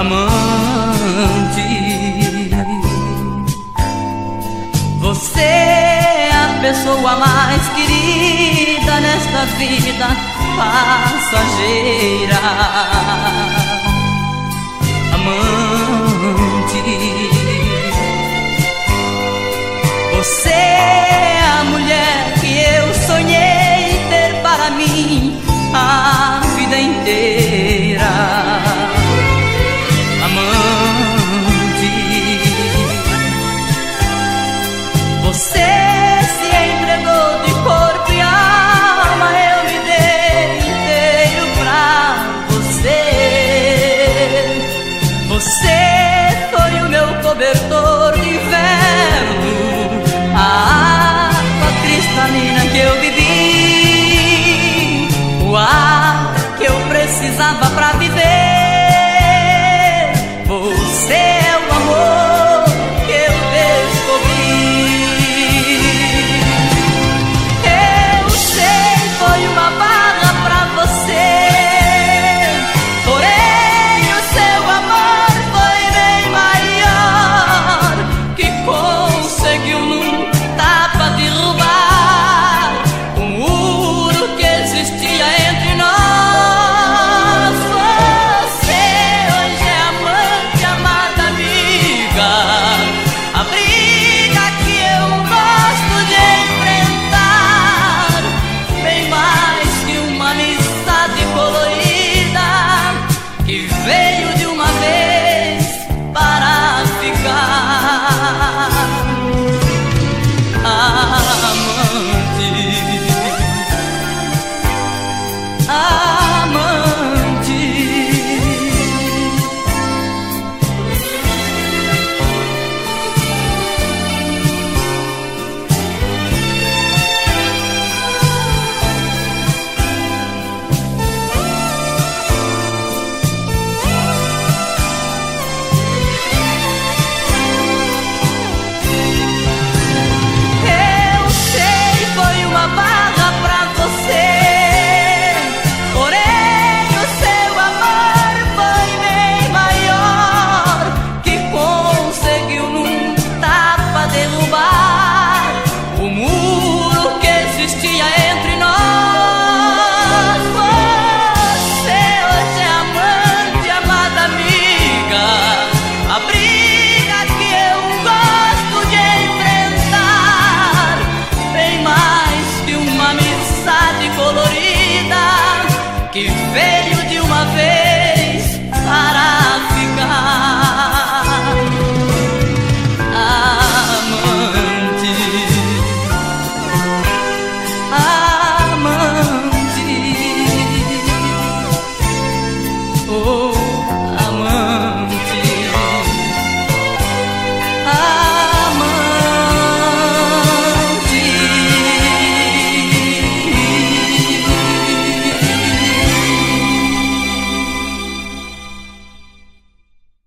amante. Você pessoa mais querida nesta vida passageira. Amante, cobertor de inverno, a água cristalina que eu vivi, o ar que eu precisava pra viver.